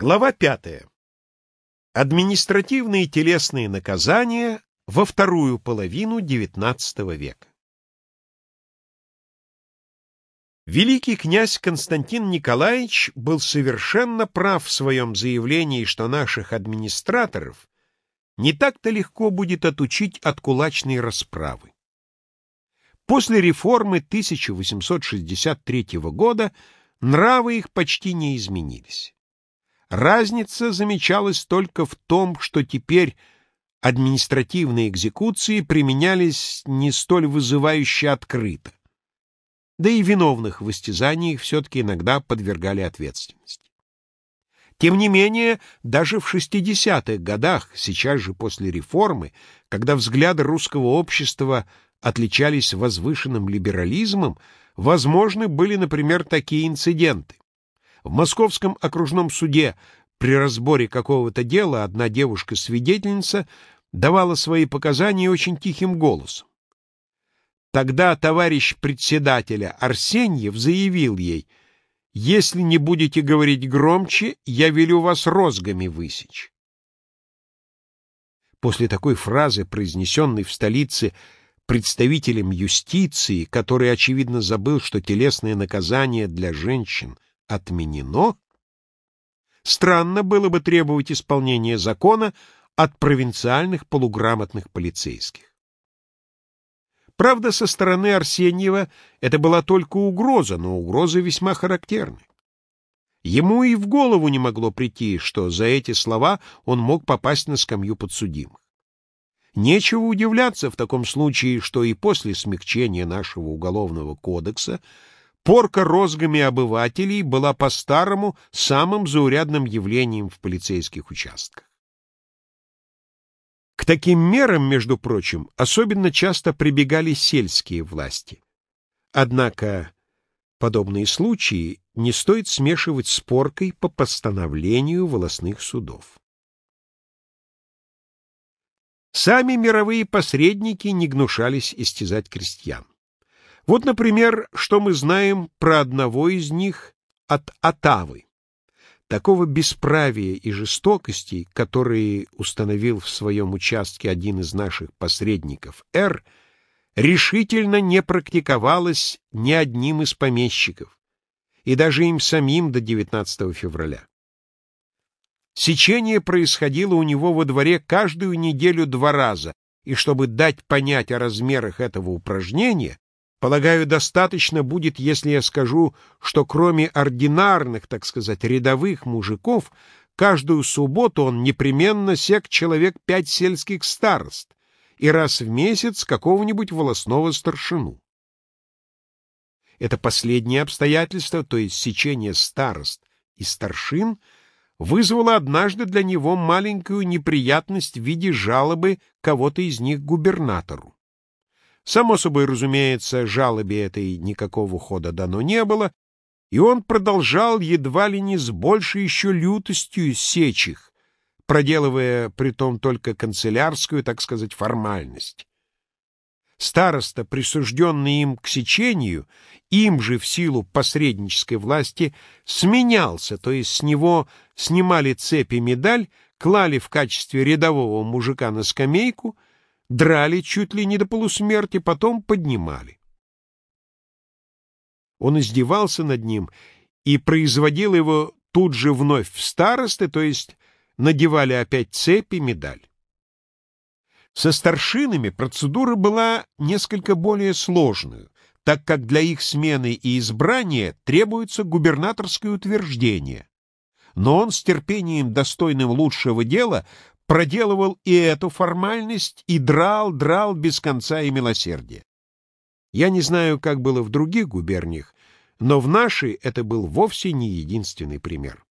Глава пятая. Административные и телесные наказания во вторую половину XIX века. Великий князь Константин Николаевич был совершенно прав в своем заявлении, что наших администраторов не так-то легко будет отучить от кулачной расправы. После реформы 1863 года нравы их почти не изменились. Разница замечалась только в том, что теперь административные экзекуции применялись не столь вызывающе открыто. Да и виновных в истязаниях все-таки иногда подвергали ответственности. Тем не менее, даже в 60-х годах, сейчас же после реформы, когда взгляды русского общества отличались возвышенным либерализмом, возможны были, например, такие инциденты. В Московском окружном суде при разборе какого-то дела одна девушка-свидетельница давала свои показания очень тихим голосом. Тогда товарищ председателя Арсеньев заявил ей, «Если не будете говорить громче, я велю вас розгами высечь». После такой фразы, произнесенной в столице представителем юстиции, который, очевидно, забыл, что телесное наказание для женщин — отменено, странно было бы требовать исполнения закона от провинциальных полуграмотных полицейских. Правда, со стороны Арсеньева это была только угроза, но угроза весьма характерная. Ему и в голову не могло прийти, что за эти слова он мог попасть на скамью подсудимых. Нечего удивляться в таком случае, что и после смягчения нашего уголовного кодекса Порка розгами обывателей была по-старому самым заурядным явлением в полицейских участках. К таким мерам, между прочим, особенно часто прибегали сельские власти. Однако подобные случаи не стоит смешивать с поркой по постановлению волосных судов. Сами мировые посредники не гнушались истязать крестьян. Вот, например, что мы знаем про одного из них от Атавы. Такого бесправия и жестокости, которые установил в своем участке один из наших посредников, Р, решительно не практиковалось ни одним из помещиков, и даже им самим до 19 февраля. Сечение происходило у него во дворе каждую неделю два раза, и чтобы дать понять о размерах этого упражнения, Полагаю, достаточно будет, если я скажу, что кроме ординарных, так сказать, рядовых мужиков, каждую субботу он непременно сек человек пять сельских старост и раз в месяц какого-нибудь волосного старшину. Это последнее обстоятельство, то есть сечение старост и старшин, вызвало однажды для него маленькую неприятность в виде жалобы кого-то из них губернатору. Само собой, разумеется, жалобе этой никакого хода дано не было, и он продолжал едва ли не с большей еще лютостью сечь их, проделывая притом только канцелярскую, так сказать, формальность. Староста, присужденный им к сечению, им же в силу посреднической власти сменялся, то есть с него снимали цепи медаль, клали в качестве рядового мужика на скамейку — драли чуть ли не до полусмерти, потом поднимали. Он издевался над ним и производил его тут же вновь в старосты, то есть надевали опять цепи, медаль. Со старшинами процедура была несколько более сложную, так как для их смены и избрания требуется губернаторское утверждение. Но он с терпением, достойным лучшего дела, проделывал и эту формальность, и драл, драл без конца и милосердия. Я не знаю, как было в других губерниях, но в нашей это был вовсе не единственный пример.